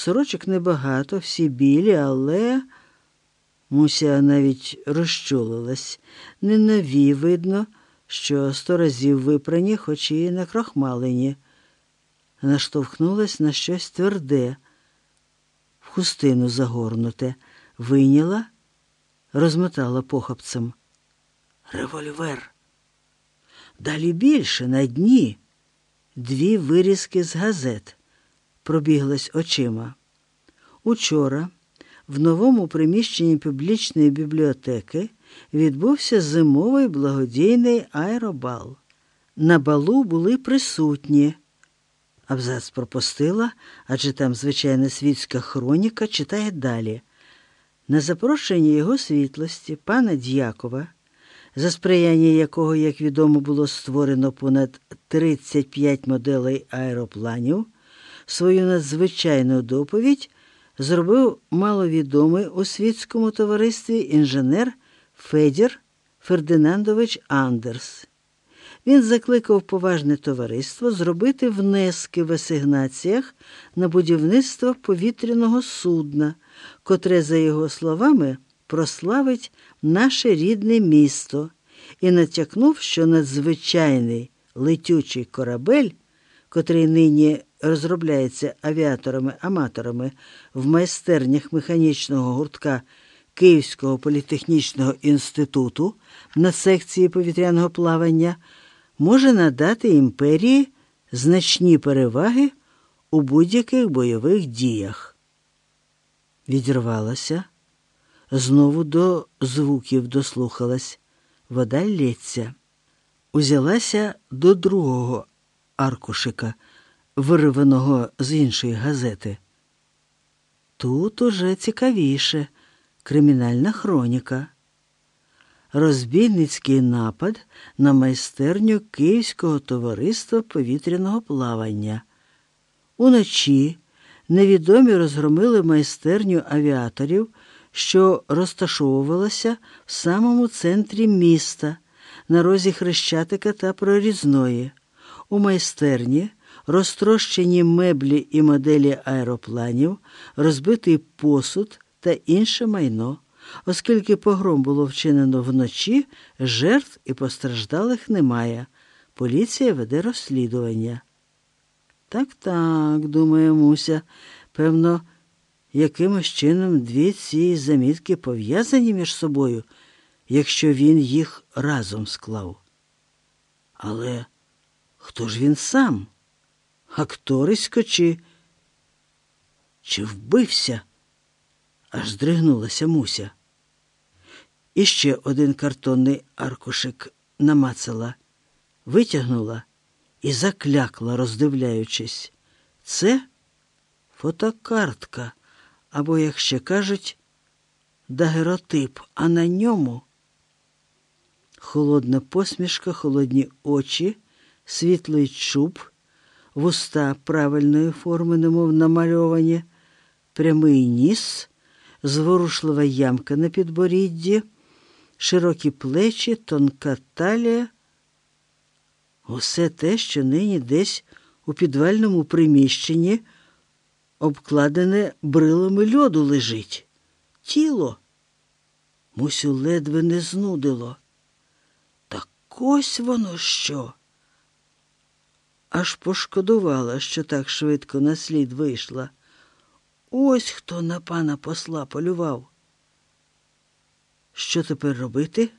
Сорочок небагато, всі білі, але. Муся навіть розчулилась. Не нові, видно, що сто разів випрані, хоч і не крохмалені. Наштовхнулась на щось тверде, в хустину загорнуте, вийняла, розмотала похапцем. Револьвер. Далі більше на дні дві вирізки з газет пробіглась очима. Учора в новому приміщенні публічної бібліотеки відбувся зимовий благодійний аеробал. На балу були присутні. Абзац пропустила, адже там звичайна світська хроніка читає далі. На запрошення його світлості, пана Д'якова, за сприяння якого, як відомо, було створено понад 35 моделей аеропланів, свою надзвичайну доповідь зробив маловідомий у світському товаристві інженер Федір Фердинандович Андерс. Він закликав поважне товариство зробити внески в асигнаціях на будівництво повітряного судна, котре, за його словами, прославить наше рідне місто, і натякнув, що надзвичайний летючий корабель, котрий нині розробляється авіаторами-аматорами в майстернях механічного гуртка Київського політехнічного інституту на секції повітряного плавання, може надати імперії значні переваги у будь-яких бойових діях. Відірвалася, знову до звуків дослухалась, вода лється, узялася до другого аркушика вирваного з іншої газети. Тут уже цікавіше кримінальна хроніка. Розбійницький напад на майстерню Київського товариства повітряного плавання. Уночі невідомі розгромили майстерню авіаторів, що розташовувалася в самому центрі міста, на розі Хрещатика та Прорізної. У майстерні розтрощені меблі і моделі аеропланів, розбитий посуд та інше майно. Оскільки погром було вчинено вночі, жертв і постраждалих немає. Поліція веде розслідування. Так, так, думає Муся, певно, якимось чином дві ці замітки пов'язані між собою, якщо він їх разом склав. Але хто ж він сам? Акторисько чи чи вбився? аж здригнулася Муся. І ще один картонний аркушик намацала, витягнула і заклякла, роздивляючись. Це фотокартка, або, як ще кажуть, дагеротип, а на ньому холодна посмішка, холодні очі, світлий чуб вуста правильної форми, немов намальовані, прямий ніс, зворушлива ямка на підборідді, широкі плечі, тонка талія. Усе те, що нині десь у підвальному приміщенні, обкладене брилами льоду лежить. Тіло. Мусю ледве не знудило. Так ось воно що аж пошкодувала, що так швидко на слід вийшла. Ось хто на пана посла полював. Що тепер робити?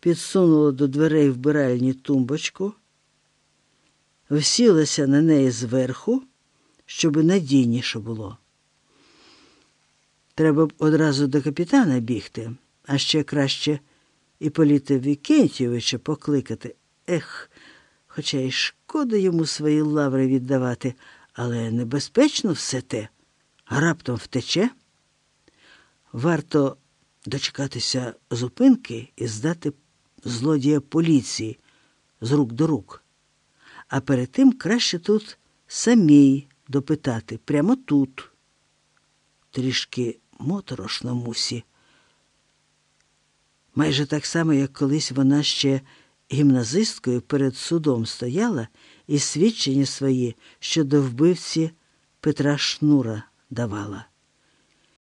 Підсунула до дверей вбиральні тумбочку, всілася на неї зверху, щоби надійніше було. Треба б одразу до капітана бігти, а ще краще Іполіта Вікентійовича покликати. Ех, хоча й шкода йому свої лаври віддавати, але небезпечно все те, раптом втече. Варто дочекатися зупинки і здати злодія поліції з рук до рук. А перед тим краще тут самій допитати, прямо тут. Трішки моторошно мусі. Майже так само, як колись вона ще гімназисткою перед судом стояла і свідчення свої щодо вбивці Петра Шнура давала.